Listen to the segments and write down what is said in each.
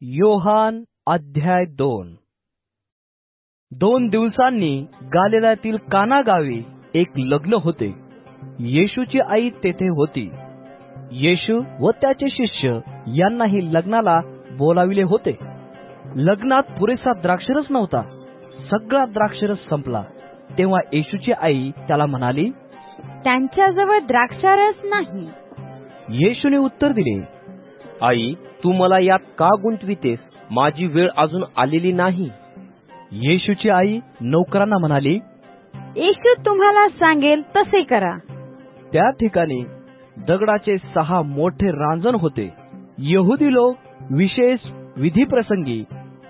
योहान अध्याय दोन. दोन दिवसांनी गालिलातील काना गावी एक लग्न होते. येशूची आई तेथे होती. येशू व त्याचे शिष्य यांनाही लग्नाला बोलाविले होते. लग्नात पुरेसा द्राक्षरस नव्हता. सगळा द्राक्षरस संपला. तेव्हा येशूची आई त्याला म्हणाली त्यांच्याजवळ द्राक्षारस नाही. येशूने उत्तर दिले आई तू मला यात का गुंतवितेस? माझी वेळ अजून आलेली नाही. येशूची आई नौकरांना म्हणाली येशू तुम्हाला सांगेल तसे करा. त्या ठिकाणी दगडाचे सहा मोठे रांजण होते. यहुदी लोक विशेष विधीप्रसंगी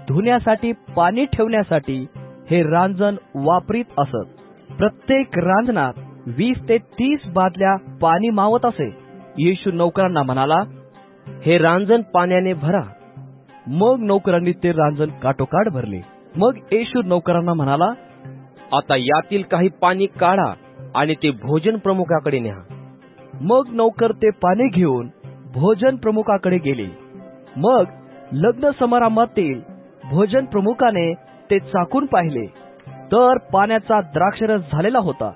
धुण्यासाठी पाणी ठेवण्यासाठी हे रांजण वापरीत असत. प्रत्येक रांजणात वीस ते तीस बादल्या पाणी मावत असे. येशू नौकरांना म्हणाला हे रांजण पाण्याने भरा. मग नौकरांनी ते रांजण काठोकाठ भरले. मग येशू नौकरांना म्हणाला आता यातील काही पाणी काढा आणि ते भोजन प्रमुखाकडे न्या. मग नौकर ते पाणी घेऊन भोजन प्रमुखाकडे गेले. मग लग्न समारंभातील भोजन प्रमुखाने ते चाकून पाहिले. तर पाण्याचा द्राक्षरस झालेला होता.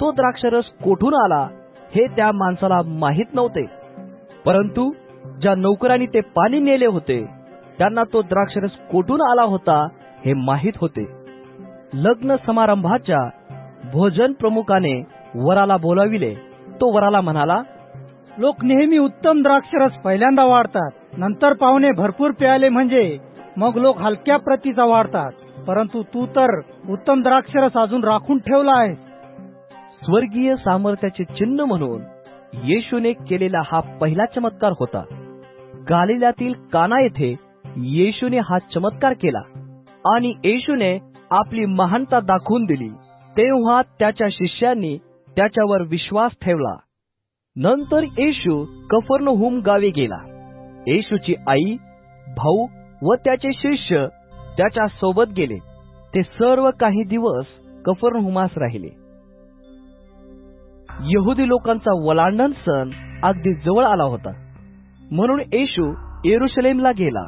तो द्राक्षरस कोठून आला हे त्या माणसाला माहीत नव्हते. परंतु ज्या नौकरांनी ते पाणी नेले होते त्यांना तो द्राक्षरस कोठून आला होता हे माहीत होते. लग्न समारंभाच्या भोजन प्रमुखाने वराला बोलाविले. तो वराला म्हणाला लोक नेहमी उत्तम द्राक्षरस पहिल्यांदा वाढतात. नंतर पाहुणे भरपूर प्यायले म्हणजे मग लोक हलक्या प्रतीचा वाढतात. परंतु तू तर उत्तम द्राक्षरस अजून राखून ठेवला आहेस. स्वर्गीय सामर्थ्याचे चिन्ह म्हणून येशूने केलेला हा पहिला चमत्कार होता. गालिल्यातील काना येथे येशूने हा चमत्कार केला आणि येशूने आपली महानता दाखवून दिली. तेव्हा त्याच्या शिष्यांनी त्याच्यावर विश्वास ठेवला. नंतर येशू कफर्नहुम गावी गेला. येशूची आई भाऊ व त्याचे शिष्य त्याच्या सोबत गेले. ते सर्व काही दिवस कफरहुमास राहिले. यहुदी लोकांचा वलांडण सण अगदी जवळ आला होता. म्हणून येशू एरुशलेमला गेला.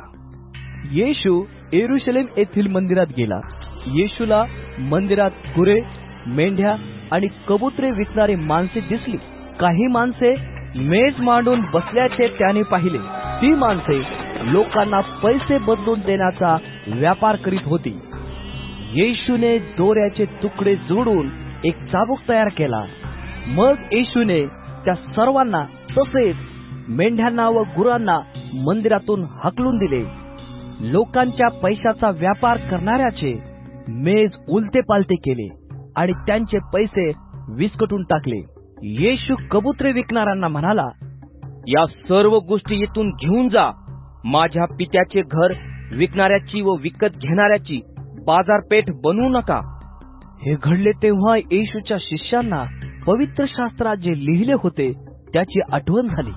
येशू एरुशलेम येथील मंदिरात गेला. येशूला मंदिरात गुरे मेंढ्या आणि कबुतरे विकणारी माणसे दिसली. काही माणसे मेज मांडून बसल्याचे त्याने पाहिले. ती माणसे लोकांना पैसे बदलून देण्याचा व्यापार करीत होती. येशूने दोऱ्याचे तुकडे जोडून एक चाबूक तयार केला. मग येशूने त्या सर्वांना तसेच मेंढ्यांना व गुरांना मंदिरातून हकलून दिले. लोकांच्या पैशाचा व्यापार करणाऱ्याचे मेज उलते पालते केले आणि त्यांचे पैसे विस्कटून टाकले. येशू कबुत्रे विकणाऱ्यांना म्हणाला या सर्व गोष्टी येथून घेऊन जा. माझ्या पित्याचे घर विकणाऱ्याची व विकत घेणाऱ्याची बाजारपेठ बनवू नका. हे घडले तेव्हा येशूच्या शिष्यांना पवित्र शास्त्रात जे लिहिले होते त्याची आठवण झाली.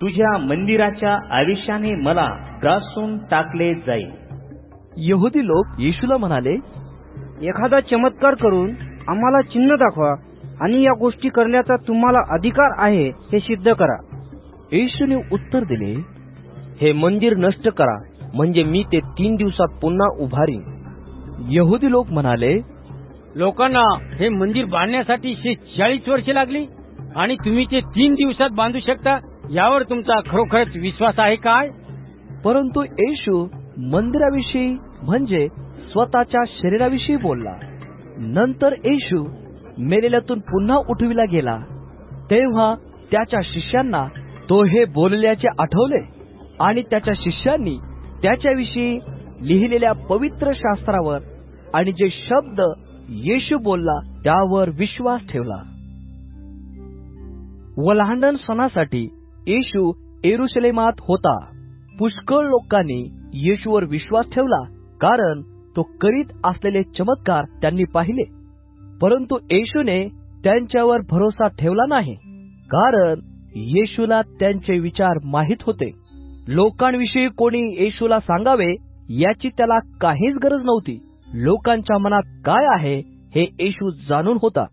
तुझ्या मंदिराच्या आयुष्याने मला ग्रासून टाकले जाईल यहुदी लोक येशूला म्हणाले एखादा चमत्कार करून आम्हाला चिन्ह दाखवा आणि या गोष्टी करण्याचा तुम्हाला अधिकार आहे हे सिद्ध करा. येशूने उत्तर दिले हे मंदिर नष्ट करा म्हणजे मी ते तीन दिवसात पुन्हा उभारीन. यहुदी लोक म्हणाले लोकांना हे मंदिर बांधण्यासाठी चाळीस वर्षे लागली आणि तुम्ही ते तीन दिवसात बांधू शकता यावर तुमचा खरोखरच विश्वास आहे काय? परंतु येशू मंदिराविषयी म्हणजे स्वतःच्या शरीराविषयी बोलला. नंतर येशू मेलेल्यातून पुन्हा उठविला गेला. तेव्हा त्याच्या शिष्यांना तो हे बोलल्याचे आठवले आणि त्याच्या शिष्यांनी त्याच्याविषयी लिहिलेल्या पवित्र शास्त्रावर आणि जे शब्द येशू बोलला त्यावर विश्वास ठेवला. वलांडण सणासाठी येशू एरुशलेमात होता. पुष्कळ लोकांनी येशूवर विश्वास ठेवला कारण तो करीत असलेले चमत्कार त्यांनी पाहिले. परंतु येशूने त्यांच्यावर भरोसा ठेवला नाही कारण येशूला त्यांचे विचार माहीत होते. लोकांविषयी कोणी येशूला सांगावे याची त्याला काहीच गरज नव्हती. लोकांच्या मनात काय आहे हे येशू जाणून होता.